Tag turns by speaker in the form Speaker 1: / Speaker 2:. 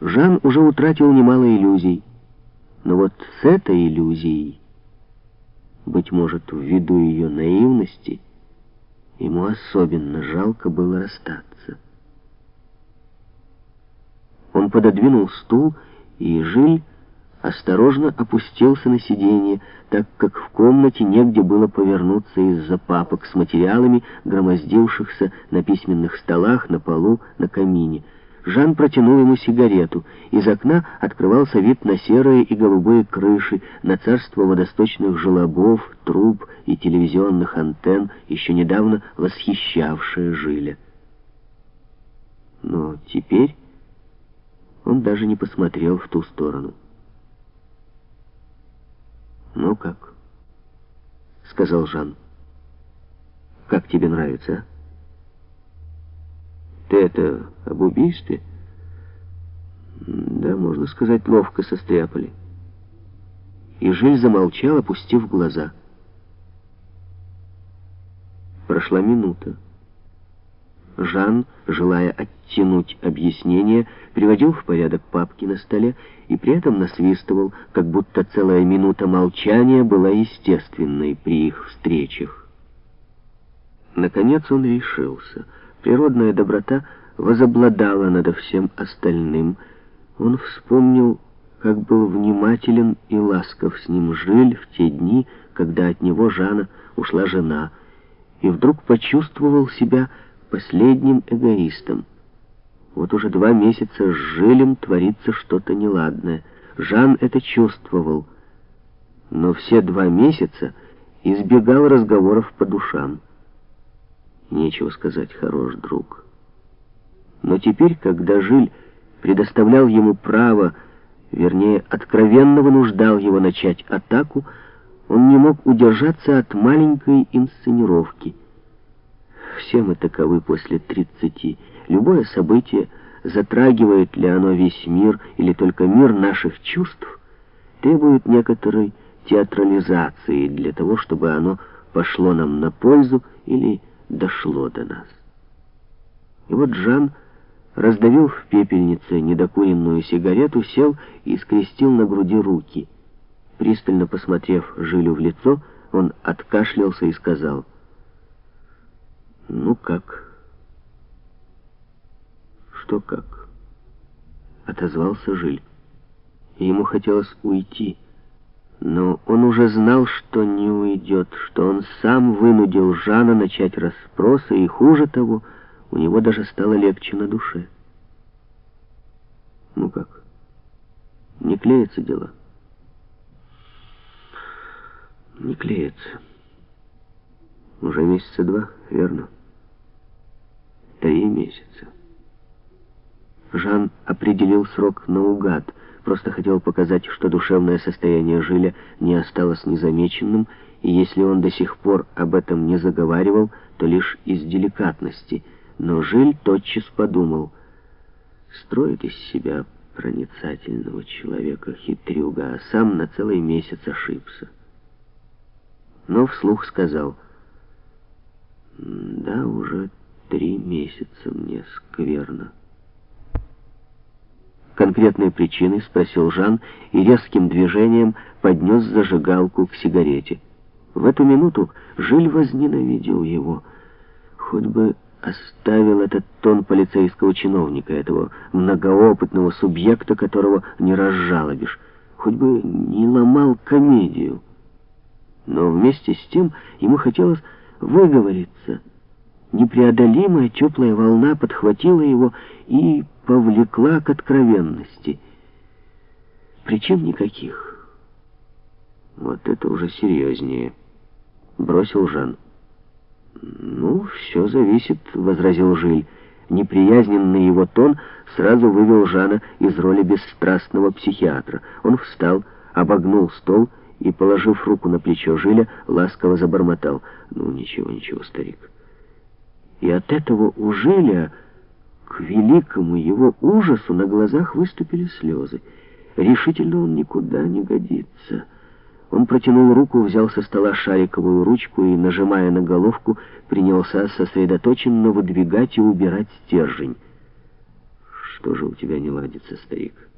Speaker 1: Жан уже утратил немало иллюзий. Но вот с этой иллюзией, быть может, ввиду ее наивности, ему особенно жалко было расстаться. Он пододвинул стул, и Жиль осторожно опустился на сиденье, так как в комнате негде было повернуться из-за папок с материалами, громоздившихся на письменных столах, на полу, на камине — Жан протянул ему сигарету. Из окна открывался вид на серые и голубые крыши, на царство водосточных желобов, труб и телевизионных антенн, еще недавно восхищавшие Жиля. Но теперь он даже не посмотрел в ту сторону. «Ну как?» — сказал Жан. «Как тебе нравится, а?» Ты это об убийстве? Да, можно сказать, ловко состряпали. И Жиль замолчал, опустив глаза. Прошла минута. Жан, желая оттянуть объяснение, приводил в порядок папки на столе и при этом насвистывал, как будто целая минута молчания была естественной при их встречах. Наконец он решился — Природная доброта возобладала над всем остальным. Он вспомнил, как был внимателен и ласков с ним Жиль в те дни, когда от него Жана ушла жена, и вдруг почувствовал себя последним эгоистом. Вот уже два месяца с Жилем творится что-то неладное. Жан это чувствовал, но все два месяца избегал разговоров по душам. Нечего сказать, хорош друг. Но теперь, когда Жиль предоставлял ему право, вернее, откровенно вынуждал его начать атаку, он не мог удержаться от маленькой инсценировки. Все мы таковы после тридцати. Любое событие, затрагивает ли оно весь мир или только мир наших чувств, требует некоторой театрализации для того, чтобы оно пошло нам на пользу или дошло до нас. И вот Жан, раздавил в пепельнице недокуренную сигарету, сел и скрестил на груди руки. Пристально посмотрев Жилю в лицо, он откашлялся и сказал, «Ну как?» «Что как?» — отозвался Жиль. ему хотелось уйти, но он уже знал, что не уйдет, что он сам вынудил Жана начать расспросы, и хуже того, у него даже стало легче на душе. Ну как, не клеится дело? Не клеится. Уже месяца два, верно? Три месяца. Жан определил срок наугад — просто хотел показать, что душевное состояние Жиля не осталось незамеченным, и если он до сих пор об этом не заговаривал, то лишь из деликатности. Но Жиль тотчас подумал, строит из себя проницательного человека хитрюга, а сам на целый месяц ошибся. Но вслух сказал, «Да, уже три месяца мне скверно». «Конкретные причины?» — спросил Жан и резким движением поднес зажигалку к сигарете. В эту минуту Жиль возненавидел его. Хоть бы оставил этот тон полицейского чиновника, этого многоопытного субъекта, которого не разжалобишь. Хоть бы не ломал комедию. Но вместе с тем ему хотелось выговориться. Непреодолимая теплая волна подхватила его и повлекла к откровенности. Причин никаких. Вот это уже серьезнее, бросил Жан. «Ну, все зависит», — возразил Жиль. Неприязненный его тон сразу вывел Жана из роли бесстрастного психиатра. Он встал, обогнул стол и, положив руку на плечо Жиля, ласково забормотал. «Ну, ничего, ничего, старик». И от этого у Жиля... К великому его ужасу на глазах выступили слезы. Решительно он никуда не годится. Он протянул руку, взял со стола шариковую ручку и, нажимая на головку, принялся сосредоточенно выдвигать и убирать стержень. Что же у тебя не ладится, старик?